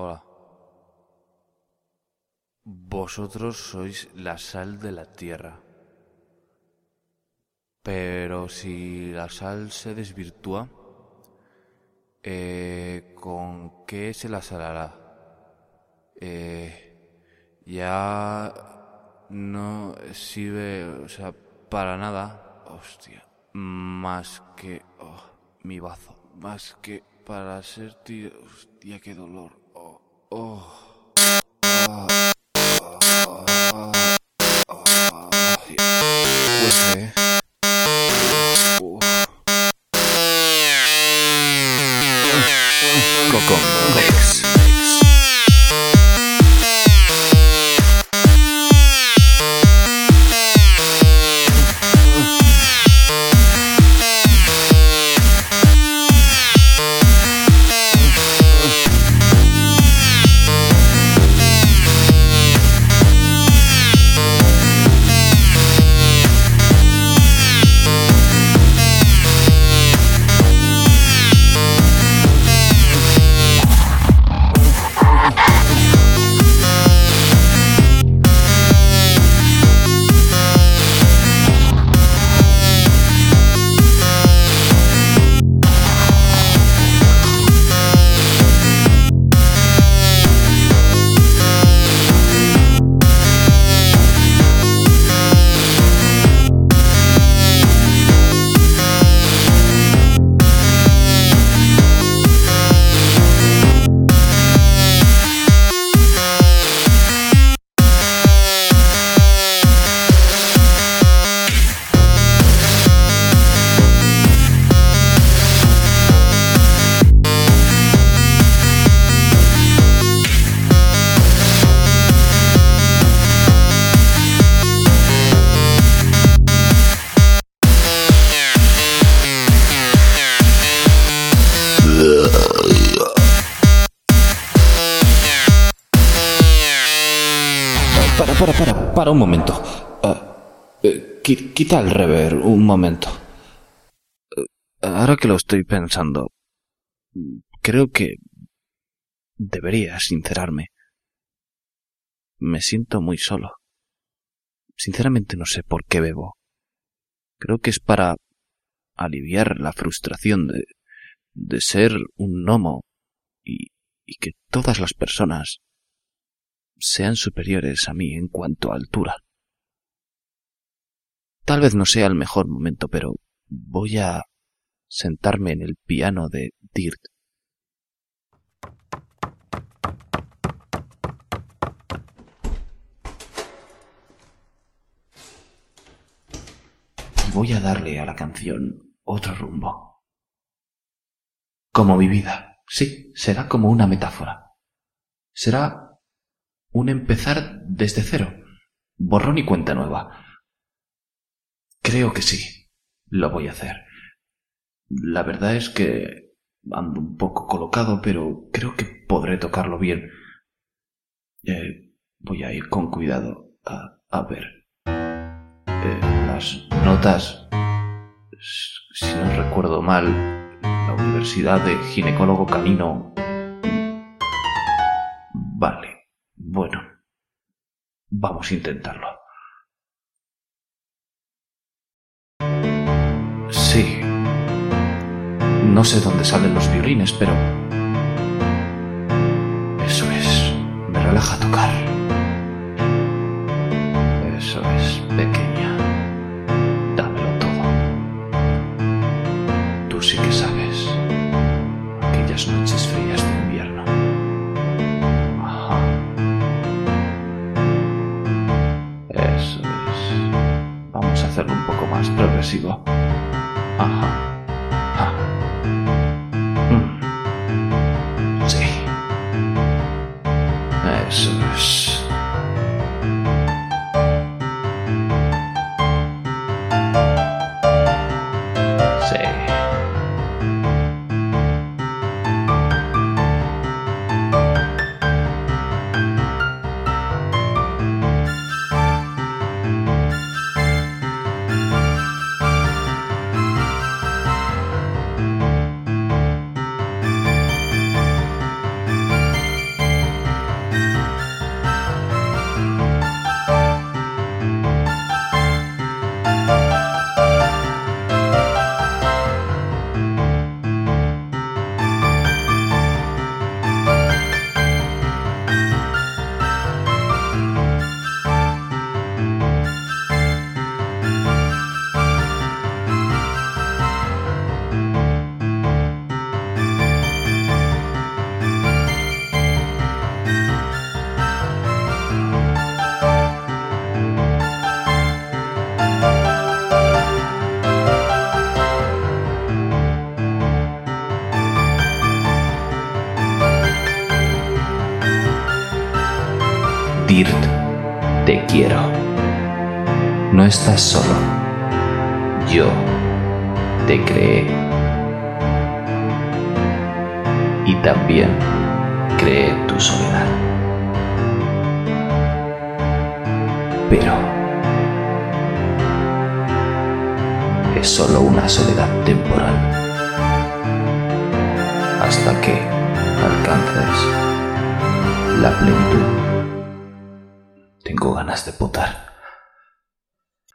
Hola. Vosotros sois la sal de la tierra. Pero si la sal se desvirtúa, eh, ¿con qué se la salará? Eh, ya no sirve, o sea, para nada. Hostia. Más que... oh, mi bazo. Más que para ser tío... Hostia, qué dolor. Oh, oh. Ah, Para, para, para, para un momento. Ah, eh, qui- quita el rever un momento. Eh, ahora que lo estoy pensando, creo que debería sincerarme. Me siento muy solo. Sinceramente no sé por qué bebo. Creo que es para aliviar la frustración de, de ser un gnomo y, y que todas las personas sean superiores a mí en cuanto a altura. Tal vez no sea el mejor momento, pero voy a sentarme en el piano de Dirt. Y voy a darle a la canción otro rumbo. Como mi vida, sí, será como una metáfora. Será un empezar desde cero, borrón y cuenta nueva. Creo que sí, lo voy a hacer. La verdad es que ando un poco colocado, pero creo que podré tocarlo bien. Eh, voy a ir con cuidado a, ver. Eh, las notas, si no recuerdo mal, la Universidad de Ginecólogo Canino. Vale, bueno. Vamos a intentarlo. Sí. No sé dónde salen los violines, pero... Eso es. Me relaja tocar. Sí que sabes. Aquellas noches frías de invierno. Ajá. Eso es. Vamos a hacerlo un poco más progresivo. Ajá. Ah. Dirt, te quiero. No estás solo. Yo te creé. Y también creé tu soledad. Pero es solo una soledad temporal. Hasta que alcances la plenitud. Ganas de potar.